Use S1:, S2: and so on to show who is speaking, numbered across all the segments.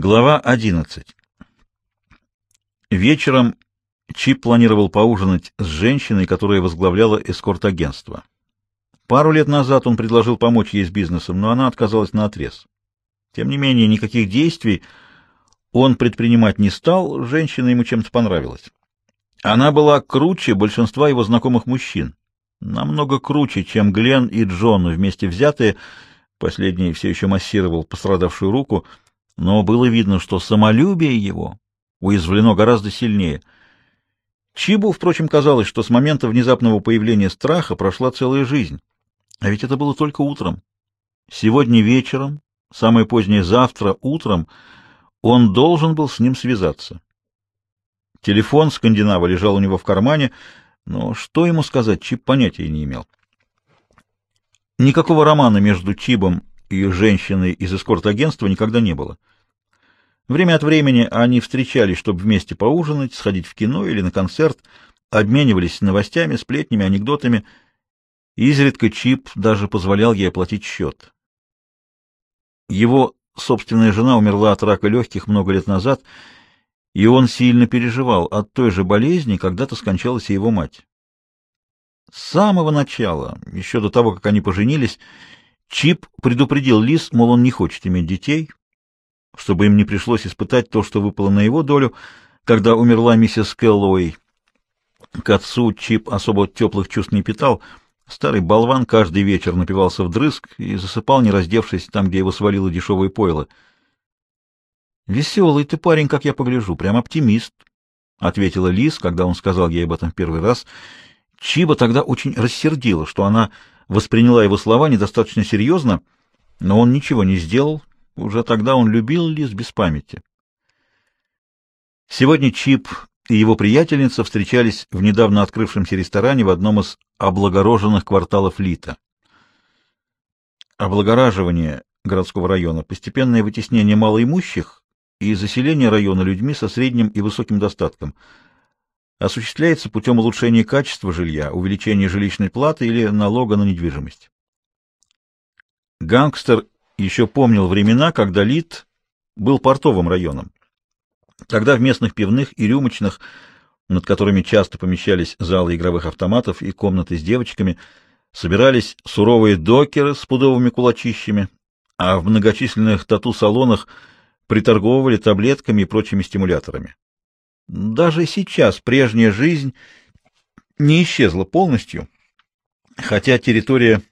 S1: Глава 11. Вечером Чип планировал поужинать с женщиной, которая возглавляла эскорт-агентство. Пару лет назад он предложил помочь ей с бизнесом, но она отказалась наотрез. Тем не менее, никаких действий он предпринимать не стал, женщина ему чем-то понравилась. Она была круче большинства его знакомых мужчин, намного круче, чем Глен и Джон вместе взятые, последний все еще массировал пострадавшую руку — но было видно, что самолюбие его уязвлено гораздо сильнее. Чибу, впрочем, казалось, что с момента внезапного появления страха прошла целая жизнь. А ведь это было только утром. Сегодня вечером, самое позднее завтра утром, он должен был с ним связаться. Телефон скандинава лежал у него в кармане, но что ему сказать, Чип понятия не имел. Никакого романа между Чибом и женщиной из эскорт-агентства никогда не было. Время от времени они встречались, чтобы вместе поужинать, сходить в кино или на концерт, обменивались новостями, сплетнями, анекдотами. Изредка Чип даже позволял ей оплатить счет. Его собственная жена умерла от рака легких много лет назад, и он сильно переживал от той же болезни, когда-то скончалась и его мать. С самого начала, еще до того, как они поженились, Чип предупредил Лис, мол, он не хочет иметь детей, чтобы им не пришлось испытать то, что выпало на его долю, когда умерла миссис Кэллоуэй. К отцу Чип особо теплых чувств не питал. Старый болван каждый вечер напивался вдрызг и засыпал, не раздевшись там, где его свалило дешевое пойло. — Веселый ты парень, как я погляжу, прям оптимист, — ответила Лиз, когда он сказал ей об этом первый раз. Чиба тогда очень рассердила, что она восприняла его слова недостаточно серьезно, но он ничего не сделал. Уже тогда он любил Лиз без памяти. Сегодня Чип и его приятельница встречались в недавно открывшемся ресторане в одном из облагороженных кварталов Лита. Облагораживание городского района, постепенное вытеснение малоимущих и заселение района людьми со средним и высоким достатком – осуществляется путем улучшения качества жилья, увеличения жилищной платы или налога на недвижимость. Гангстер еще помнил времена, когда Лид был портовым районом. Тогда в местных пивных и рюмочных, над которыми часто помещались залы игровых автоматов и комнаты с девочками, собирались суровые докеры с пудовыми кулачищами, а в многочисленных тату-салонах приторговывали таблетками и прочими стимуляторами. Даже сейчас прежняя жизнь не исчезла полностью, хотя территория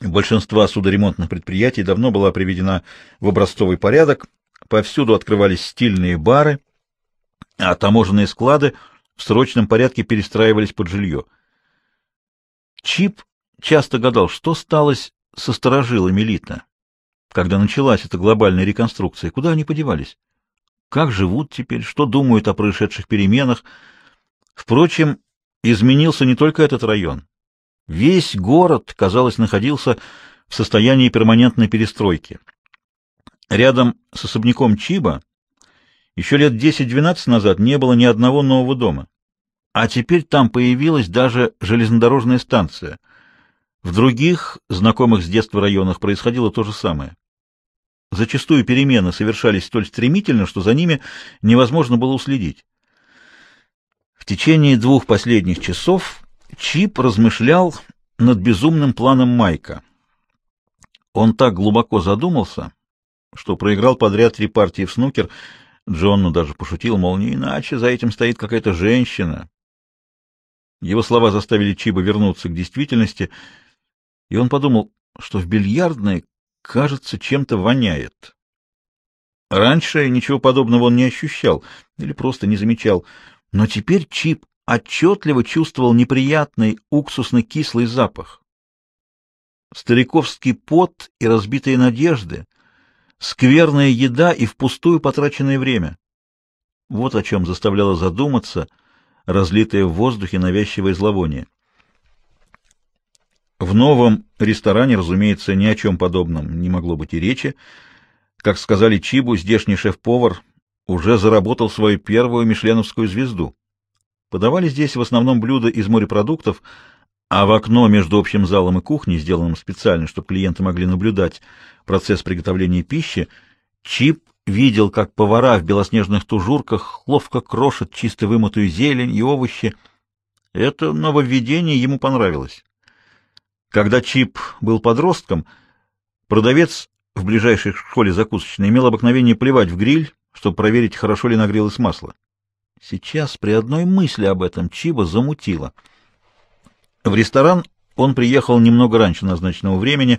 S1: большинства судоремонтных предприятий давно была приведена в образцовый порядок, повсюду открывались стильные бары, а таможенные склады в срочном порядке перестраивались под жилье. Чип часто гадал, что сталось со сторожилами Литна, когда началась эта глобальная реконструкция, куда они подевались? как живут теперь, что думают о происшедших переменах. Впрочем, изменился не только этот район. Весь город, казалось, находился в состоянии перманентной перестройки. Рядом с особняком Чиба еще лет 10-12 назад не было ни одного нового дома. А теперь там появилась даже железнодорожная станция. В других, знакомых с детства районах, происходило то же самое. Зачастую перемены совершались столь стремительно, что за ними невозможно было уследить. В течение двух последних часов Чип размышлял над безумным планом Майка. Он так глубоко задумался, что проиграл подряд три партии в снукер. Джонну даже пошутил, мол, не иначе за этим стоит какая-то женщина. Его слова заставили Чиба вернуться к действительности, и он подумал, что в бильярдной кажется, чем-то воняет. Раньше ничего подобного он не ощущал или просто не замечал, но теперь Чип отчетливо чувствовал неприятный уксусно-кислый запах. Стариковский пот и разбитые надежды, скверная еда и впустую потраченное время. Вот о чем заставляло задуматься разлитое в воздухе навязчивое зловоние. В новом ресторане, разумеется, ни о чем подобном не могло быть и речи. Как сказали Чибу, здешний шеф-повар уже заработал свою первую мишленовскую звезду. Подавали здесь в основном блюда из морепродуктов, а в окно между общим залом и кухней, сделанным специально, чтобы клиенты могли наблюдать процесс приготовления пищи, Чип видел, как повара в белоснежных тужурках ловко крошат чисто вымытую зелень и овощи. Это нововведение ему понравилось. Когда Чип был подростком, продавец в ближайшей школе закусочной имел обыкновение плевать в гриль, чтобы проверить, хорошо ли нагрелось масло. Сейчас при одной мысли об этом Чиба замутило. В ресторан он приехал немного раньше назначенного времени.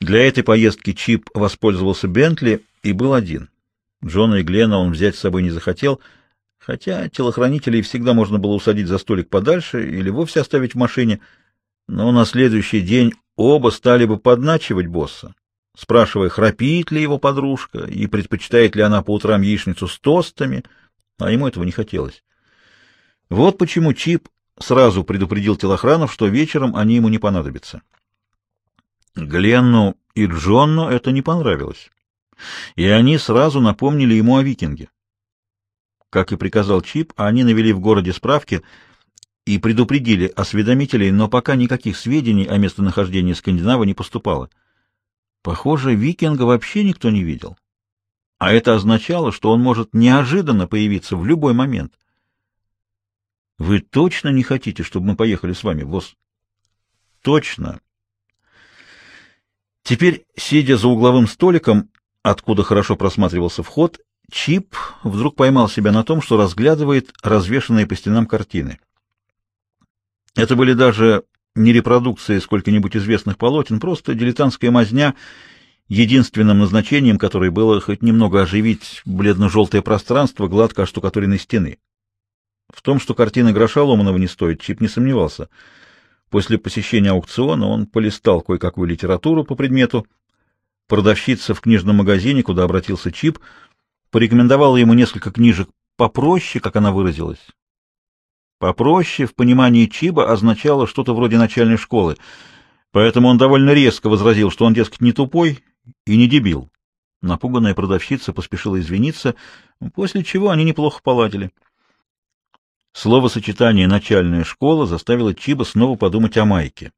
S1: Для этой поездки Чип воспользовался Бентли и был один. Джона и Глена он взять с собой не захотел, хотя телохранителей всегда можно было усадить за столик подальше или вовсе оставить в машине, но на следующий день оба стали бы подначивать босса, спрашивая, храпит ли его подружка и предпочитает ли она по утрам яичницу с тостами, а ему этого не хотелось. Вот почему Чип сразу предупредил телохранов, что вечером они ему не понадобятся. Гленну и Джонну это не понравилось, и они сразу напомнили ему о викинге. Как и приказал Чип, они навели в городе справки и предупредили осведомителей, но пока никаких сведений о местонахождении Скандинава не поступало. Похоже, викинга вообще никто не видел. А это означало, что он может неожиданно появиться в любой момент. Вы точно не хотите, чтобы мы поехали с вами, босс? Точно. Теперь, сидя за угловым столиком, откуда хорошо просматривался вход, Чип вдруг поймал себя на том, что разглядывает развешанные по стенам картины. Это были даже не репродукции сколько-нибудь известных полотен, просто дилетантская мазня, единственным назначением которой было хоть немного оживить бледно-желтое пространство гладко оштукатуренной стены. В том, что картина гроша ломаного не стоит, Чип не сомневался. После посещения аукциона он полистал кое-какую литературу по предмету. Продавщица в книжном магазине, куда обратился Чип, порекомендовала ему несколько книжек попроще, как она выразилась. Попроще в понимании Чиба означало что-то вроде начальной школы, поэтому он довольно резко возразил, что он, дескать, не тупой и не дебил. Напуганная продавщица поспешила извиниться, после чего они неплохо поладили. Словосочетание «начальная школа» заставило Чиба снова подумать о Майке.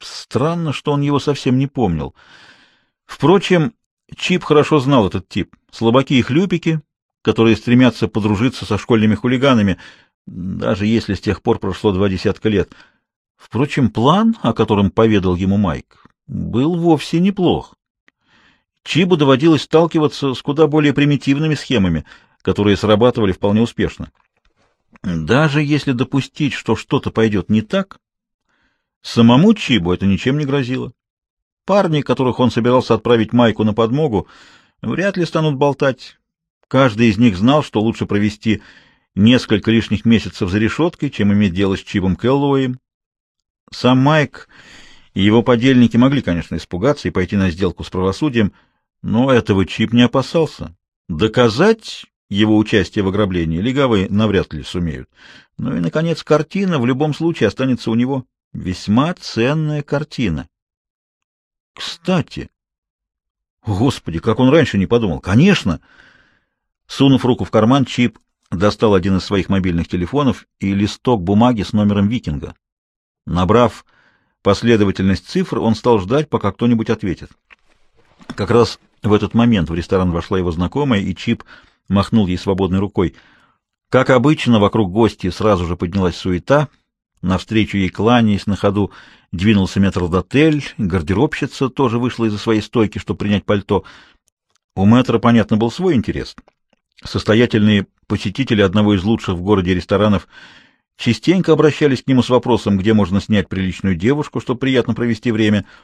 S1: Странно, что он его совсем не помнил. Впрочем, Чип хорошо знал этот тип. Слабаки и хлюпики, которые стремятся подружиться со школьными хулиганами, даже если с тех пор прошло два десятка лет. Впрочем, план, о котором поведал ему Майк, был вовсе неплох. Чибу доводилось сталкиваться с куда более примитивными схемами, которые срабатывали вполне успешно. Даже если допустить, что что-то пойдет не так, самому Чибу это ничем не грозило. Парни, которых он собирался отправить Майку на подмогу, вряд ли станут болтать. Каждый из них знал, что лучше провести несколько лишних месяцев за решеткой, чем иметь дело с Чибом Келлоуем. Сам Майк его подельники могли, конечно, испугаться и пойти на сделку с правосудием, но этого Чип не опасался. Доказать его участие в ограблении легавые навряд ли сумеют. Ну и, наконец, картина в любом случае останется у него. Весьма ценная картина. Кстати, господи, как он раньше не подумал. Конечно! Сунув руку в карман, Чип достал один из своих мобильных телефонов и листок бумаги с номером Викинга. Набрав последовательность цифр, он стал ждать, пока кто-нибудь ответит. Как раз в этот момент в ресторан вошла его знакомая, и Чип махнул ей свободной рукой. Как обычно, вокруг гостей сразу же поднялась суета. Навстречу ей, кланяясь на ходу, двинулся метрдотель, гардеробщица тоже вышла из-за своей стойки, чтобы принять пальто. У мэтра, понятно, был свой интерес. Состоятельные посетители одного из лучших в городе ресторанов частенько обращались к нему с вопросом, где можно снять приличную девушку, чтобы приятно провести время —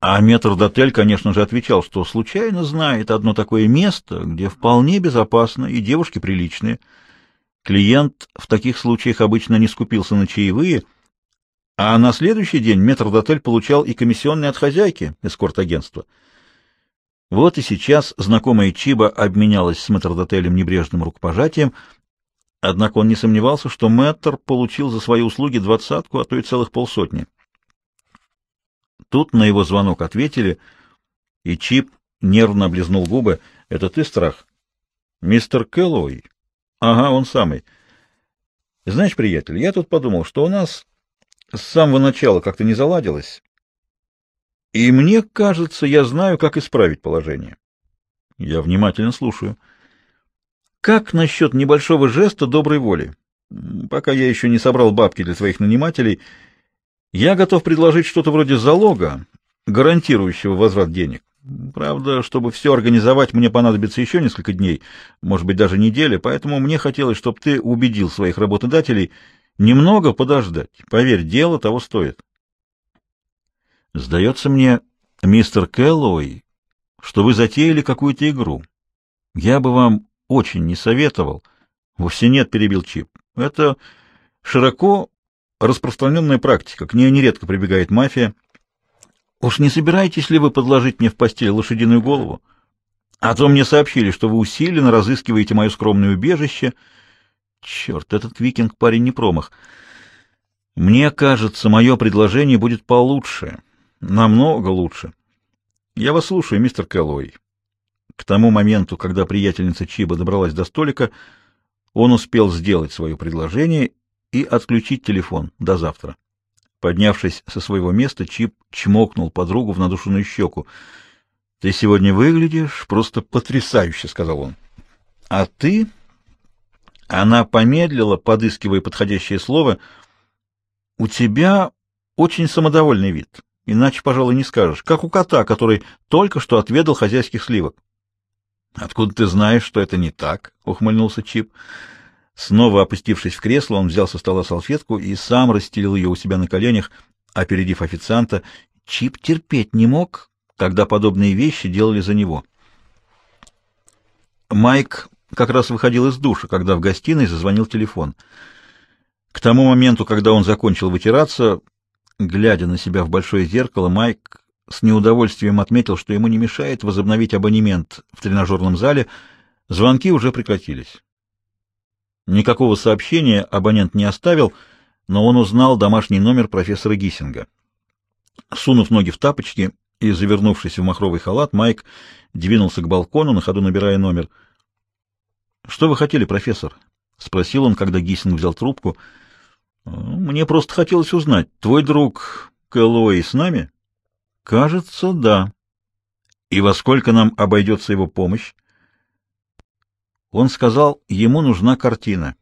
S1: а метрдотель, конечно же, отвечал, что случайно знает одно такое место, где вполне безопасно и девушки приличные. Клиент в таких случаях обычно не скупился на чаевые, а на следующий день метрдотель получал и комиссионные от хозяйки эскорт-агентства. Вот и сейчас знакомая Чиба обменялась с метрдотелем небрежным рукопожатием, однако он не сомневался, что мэтр получил за свои услуги двадцатку, а то и целых полсотни. Тут на его звонок ответили, и Чип нервно облизнул губы. — Это ты, Страх? — Мистер Кэллоуи? — Ага, он самый. — Знаешь, приятель, я тут подумал, что у нас с самого начала как-то не заладилось, и мне кажется, я знаю, как исправить положение. Я внимательно слушаю. Как насчет небольшого жеста доброй воли? Пока я еще не собрал бабки для своих нанимателей, я готов предложить что-то вроде залога, гарантирующего возврат денег. Правда, чтобы все организовать, мне понадобится еще несколько дней, может быть, даже неделя, поэтому мне хотелось, чтобы ты убедил своих работодателей немного подождать. Поверь, дело того стоит. Сдается мне, мистер Кэллоуэй, что вы затеяли какую-то игру. Я бы вам очень не советовал. Вовсе нет, перебил Чип. Это широко распространенная практика, к ней нередко прибегает мафия. Уж не собираетесь ли вы подложить мне в постель лошадиную голову? А то мне сообщили, что вы усиленно разыскиваете мое скромное убежище. Черт, этот викинг парень не промах. Мне кажется, мое предложение будет получше, намного лучше. Я вас слушаю, мистер Кэллоуэй. К тому моменту, когда приятельница Чиба добралась до столика, он успел сделать свое предложение и отключить телефон до завтра. Поднявшись со своего места, Чип чмокнул подругу в надушенную щеку. — Ты сегодня выглядишь просто потрясающе, — сказал он. — А ты... Она помедлила, подыскивая подходящее слово. — У тебя очень самодовольный вид. Иначе, пожалуй, не скажешь. Как у кота, который только что отведал хозяйских сливок. — Откуда ты знаешь, что это не так? — ухмыльнулся Чип. Снова опустившись в кресло, он взял со стола салфетку и сам расстелил ее у себя на коленях, опередив официанта. Чип терпеть не мог, когда подобные вещи делали за него. Майк как раз выходил из душа, когда в гостиной зазвонил телефон. К тому моменту, когда он закончил вытираться, глядя на себя в большое зеркало, Майк с неудовольствием отметил, что ему не мешает возобновить абонемент в тренажерном зале. Звонки уже прекратились. Никакого сообщения абонент не оставил, но он узнал домашний номер профессора Гиссинга. Сунув ноги в тапочки и завернувшись в махровый халат, Майк двинулся к балкону, на ходу набирая номер. — Что вы хотели, профессор? — спросил он, когда Гиссинг взял трубку. — Мне просто хотелось узнать, твой друг Кэллоуэй с нами? — Кажется, да. — И во сколько нам обойдется его помощь? Он сказал, ему нужна картина.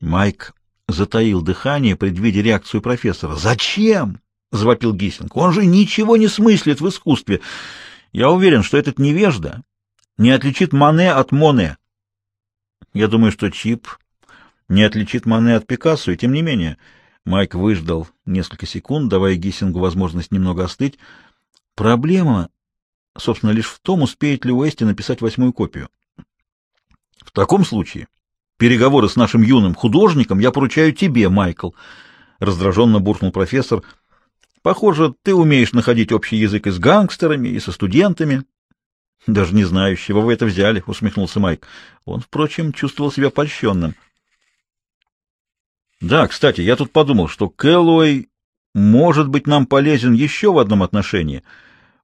S1: Майк затаил дыхание, предвидя реакцию профессора. «Зачем?» — завопил Гиссинг. «Он же ничего не смыслит в искусстве. Я уверен, что этот невежда не отличит Мане от Моне. Я думаю, что Чип не отличит Мане от Пикассо, и тем не менее...» Майк выждал несколько секунд, давая Гиссингу возможность немного остыть. Проблема, собственно, лишь в том, успеет ли Уэсти написать восьмую копию. В таком случае переговоры с нашим юным художником я поручаю тебе, Майкл, раздраженно буркнул профессор. Похоже, ты умеешь находить общий язык и с гангстерами, и со студентами. Даже не знаю, с чего вы это взяли, усмехнулся Майк. Он, впрочем, чувствовал себя польщенным. Да, кстати, я тут подумал, что Кэллоуэй может быть нам полезен еще в одном отношении,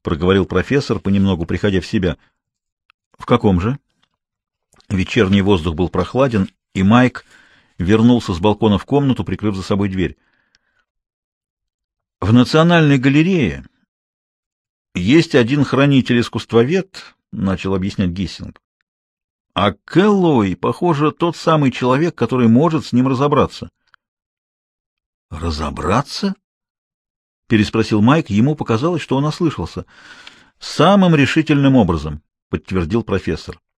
S1: проговорил профессор, понемногу приходя в себя. В каком же? Вечерний воздух был прохладен, и Майк вернулся с балкона в комнату, прикрыв за собой дверь. В Национальной галерее есть один хранитель-искусствовед, начал объяснять Гиссинг. А Кэллоуи, похоже, тот самый человек, который может с ним разобраться. Разобраться? переспросил Майк, ему показалось, что он ослышался. Самым решительным образом, подтвердил профессор.